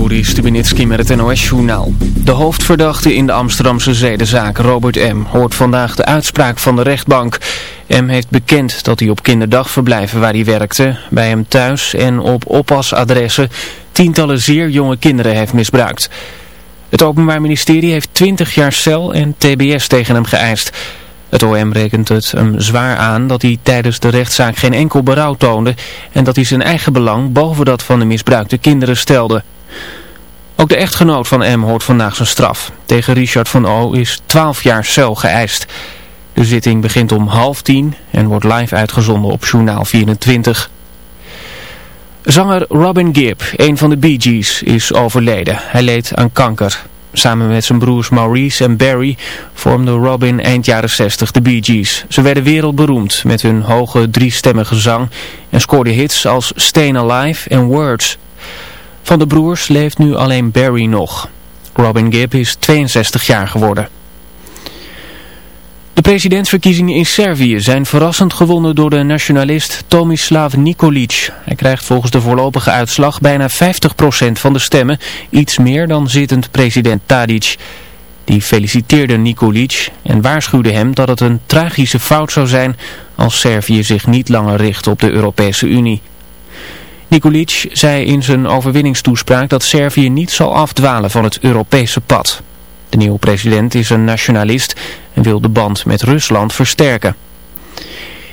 Juri met het NOS-journaal. De hoofdverdachte in de Amsterdamse zedenzaak, Robert M., hoort vandaag de uitspraak van de rechtbank. M. heeft bekend dat hij op kinderdagverblijven waar hij werkte, bij hem thuis en op oppasadressen tientallen zeer jonge kinderen heeft misbruikt. Het Openbaar Ministerie heeft 20 jaar cel en tbs tegen hem geëist. Het OM rekent het hem zwaar aan dat hij tijdens de rechtszaak geen enkel berouw toonde en dat hij zijn eigen belang boven dat van de misbruikte kinderen stelde. Ook de echtgenoot van M hoort vandaag zijn straf. Tegen Richard van O is 12 jaar cel geëist. De zitting begint om half tien en wordt live uitgezonden op Journaal 24. Zanger Robin Gibb, een van de Bee Gees, is overleden. Hij leed aan kanker. Samen met zijn broers Maurice en Barry vormde Robin eind jaren 60 de Bee Gees. Ze werden wereldberoemd met hun hoge driestemmige zang en scoorden hits als Stayin' Alive en Words. Van de broers leeft nu alleen Barry nog. Robin Gibb is 62 jaar geworden. De presidentsverkiezingen in Servië zijn verrassend gewonnen door de nationalist Tomislav Nikolic. Hij krijgt volgens de voorlopige uitslag bijna 50% van de stemmen, iets meer dan zittend president Tadic. Die feliciteerde Nikolic en waarschuwde hem dat het een tragische fout zou zijn als Servië zich niet langer richt op de Europese Unie. Nikolic zei in zijn overwinningstoespraak dat Servië niet zal afdwalen van het Europese pad. De nieuwe president is een nationalist en wil de band met Rusland versterken.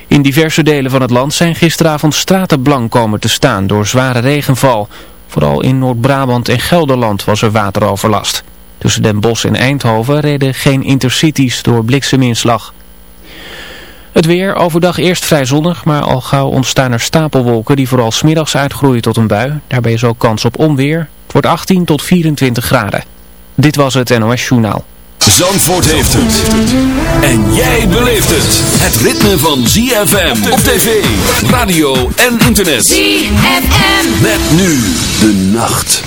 In diverse delen van het land zijn gisteravond straten blank komen te staan door zware regenval. Vooral in Noord-Brabant en Gelderland was er wateroverlast. Tussen Den Bosch en Eindhoven reden geen intercities door blikseminslag. Het weer overdag eerst vrij zonnig, maar al gauw ontstaan er stapelwolken die vooral smiddags uitgroeien tot een bui. Daarbij is ook kans op onweer. Het wordt 18 tot 24 graden. Dit was het NOS Journaal. Zandvoort heeft het. En jij beleeft het. Het ritme van ZFM op tv, radio en internet. ZFM. Met nu de nacht.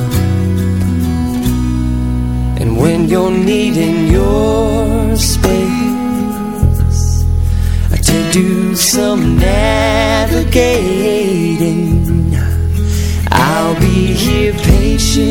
When you're needing your space. To do some navigating, I'll be here patiently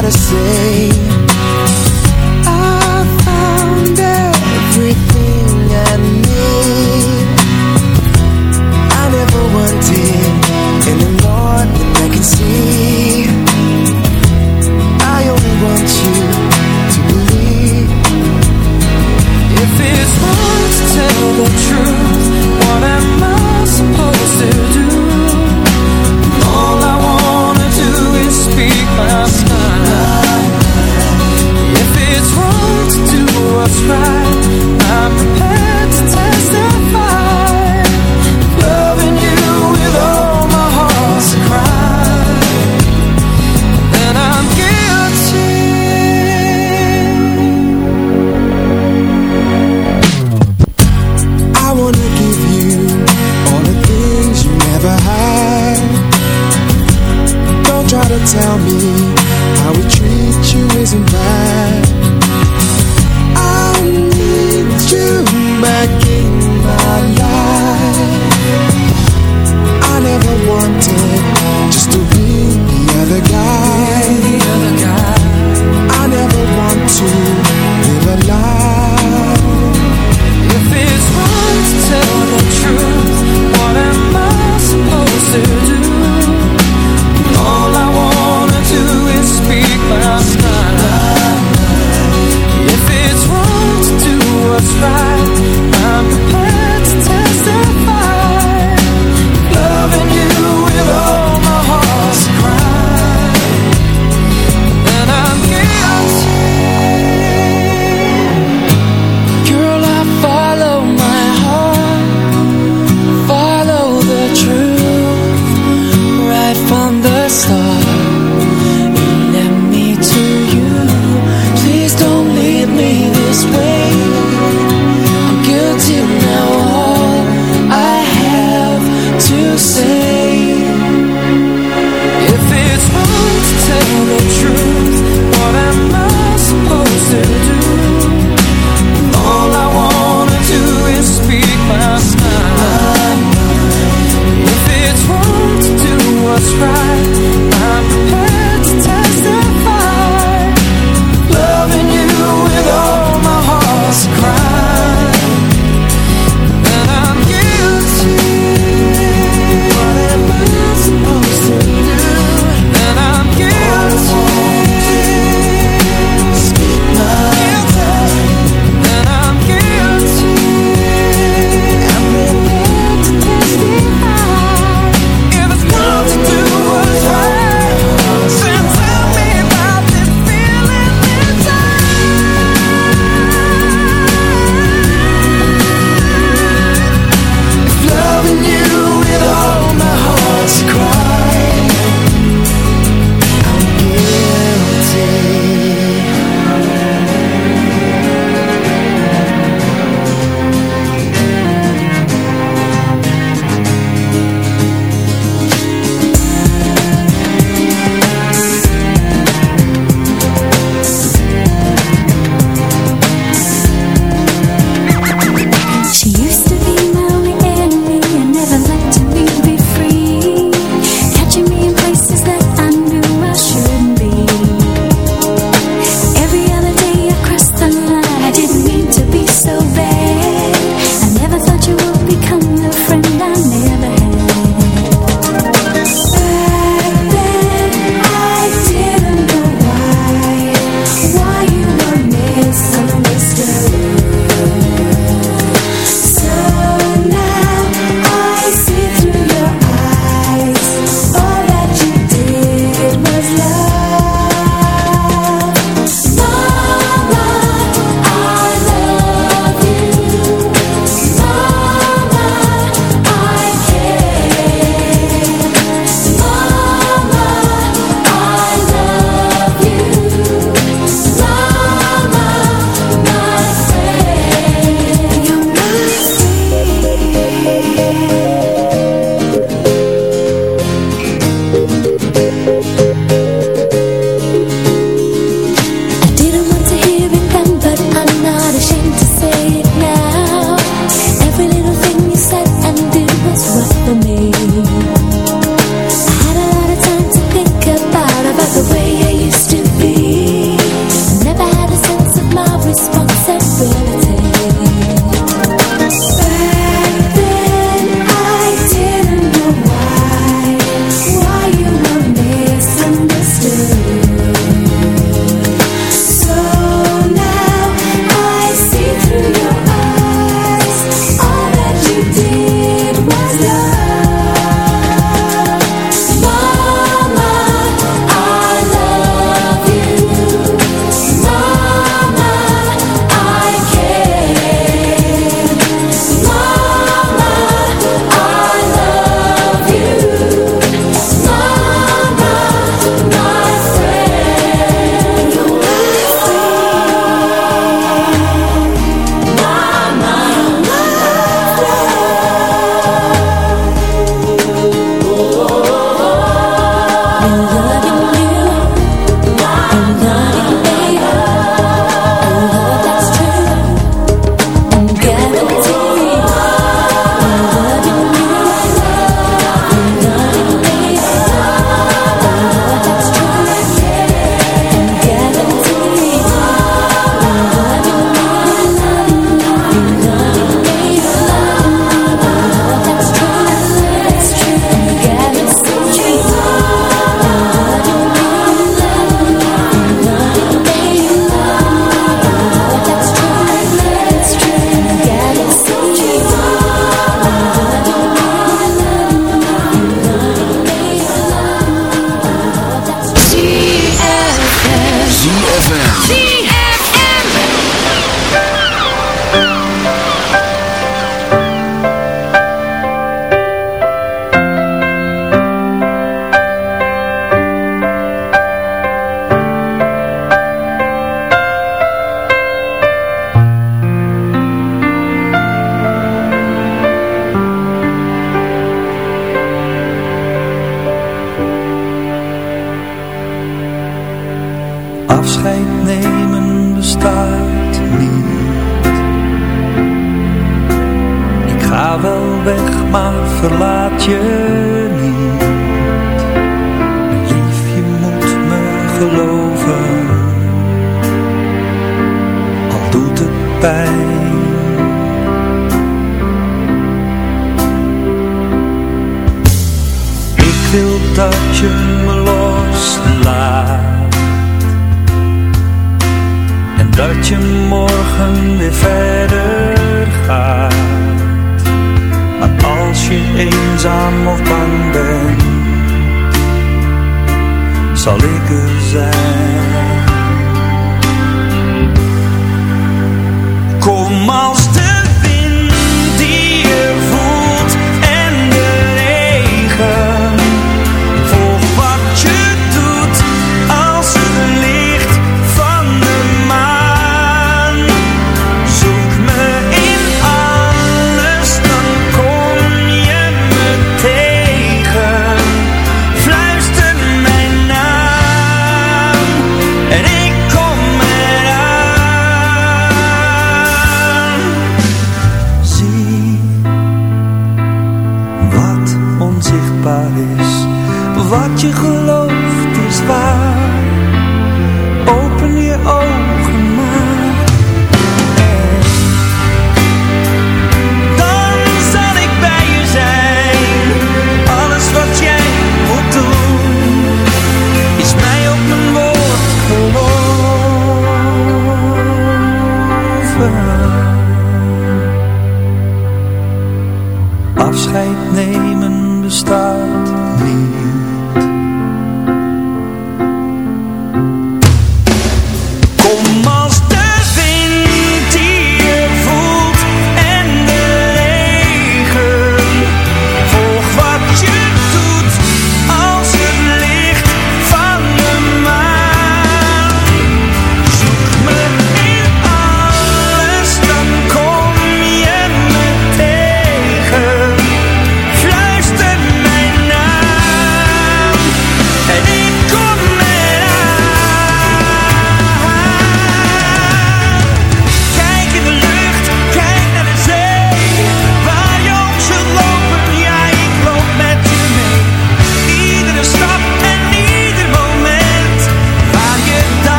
Gotta say. Do right, I'm prepared